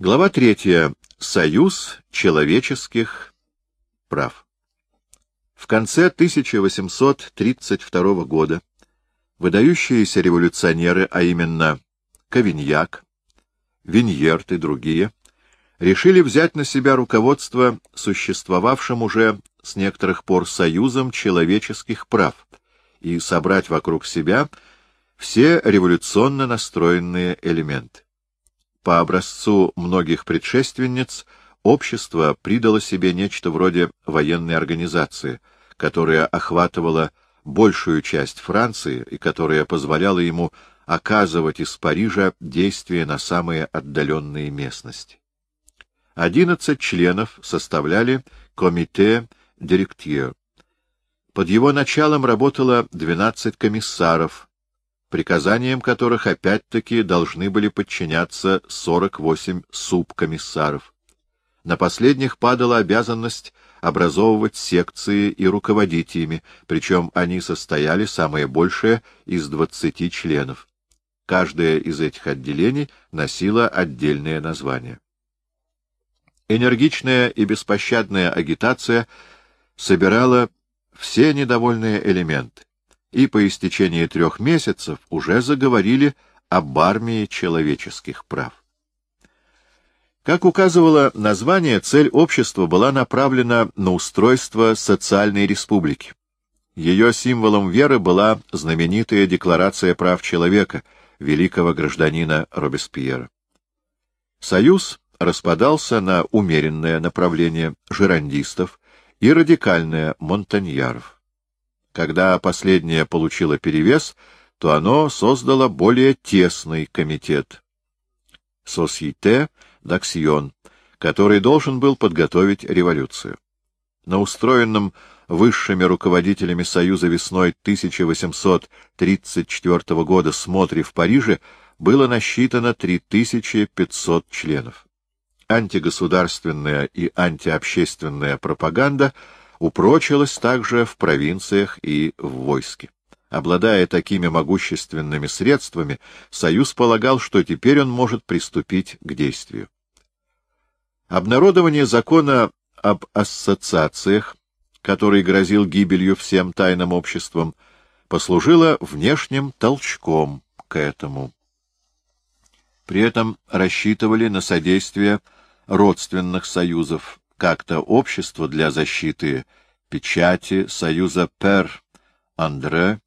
Глава третья. Союз человеческих прав. В конце 1832 года выдающиеся революционеры, а именно Кавиньяк, Виньерт и другие, решили взять на себя руководство существовавшим уже с некоторых пор союзом человеческих прав и собрать вокруг себя все революционно настроенные элементы. По образцу многих предшественниц общество придало себе нечто вроде военной организации, которая охватывала большую часть Франции и которая позволяла ему оказывать из Парижа действия на самые отдаленные местности. Одиннадцать членов составляли комите директир. Под его началом работало двенадцать комиссаров, приказаниям которых опять-таки должны были подчиняться 48 субкомиссаров. На последних падала обязанность образовывать секции и руководить ими, причем они состояли, самое большее, из 20 членов. Каждое из этих отделений носило отдельное название. Энергичная и беспощадная агитация собирала все недовольные элементы и по истечении трех месяцев уже заговорили об армии человеческих прав. Как указывало название, цель общества была направлена на устройство социальной республики. Ее символом веры была знаменитая Декларация прав человека великого гражданина Робеспьера. Союз распадался на умеренное направление жерандистов и радикальное монтаньяров. Когда последнее получило перевес, то оно создало более тесный комитет — Société d'Action, который должен был подготовить революцию. На устроенном высшими руководителями Союза весной 1834 года смотре в Париже было насчитано 3500 членов. Антигосударственная и антиобщественная пропаганда — упрочилась также в провинциях и в войске. Обладая такими могущественными средствами, Союз полагал, что теперь он может приступить к действию. Обнародование закона об ассоциациях, который грозил гибелью всем тайным обществам, послужило внешним толчком к этому. При этом рассчитывали на содействие родственных союзов как-то общество для защиты печати Союза Пер Андре,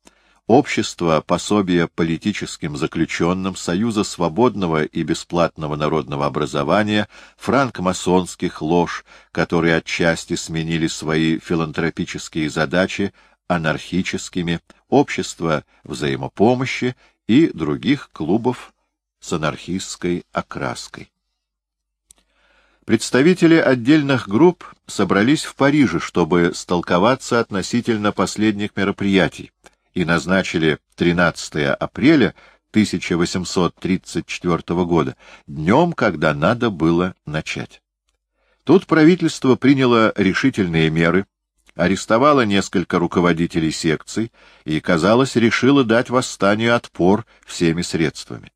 общество пособия политическим заключенным, Союза свободного и бесплатного народного образования, франкмасонских лож, которые отчасти сменили свои филантропические задачи анархическими, общества взаимопомощи и других клубов с анархистской окраской. Представители отдельных групп собрались в Париже, чтобы столковаться относительно последних мероприятий, и назначили 13 апреля 1834 года днем, когда надо было начать. Тут правительство приняло решительные меры, арестовало несколько руководителей секций и, казалось, решило дать восстанию отпор всеми средствами.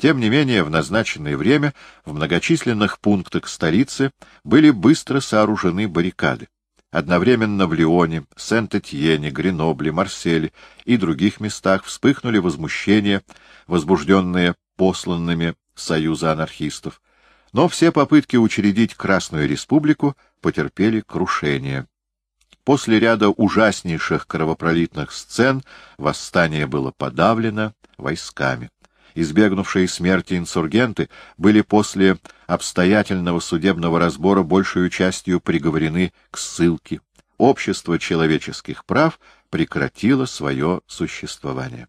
Тем не менее, в назначенное время в многочисленных пунктах столицы были быстро сооружены баррикады. Одновременно в Лионе, Сент-Этьене, Гренобле, Марселе и других местах вспыхнули возмущения, возбужденные посланными Союза анархистов. Но все попытки учредить Красную Республику потерпели крушение. После ряда ужаснейших кровопролитных сцен восстание было подавлено войсками избегнувшие смерти инсургенты, были после обстоятельного судебного разбора большую частью приговорены к ссылке. Общество человеческих прав прекратило свое существование.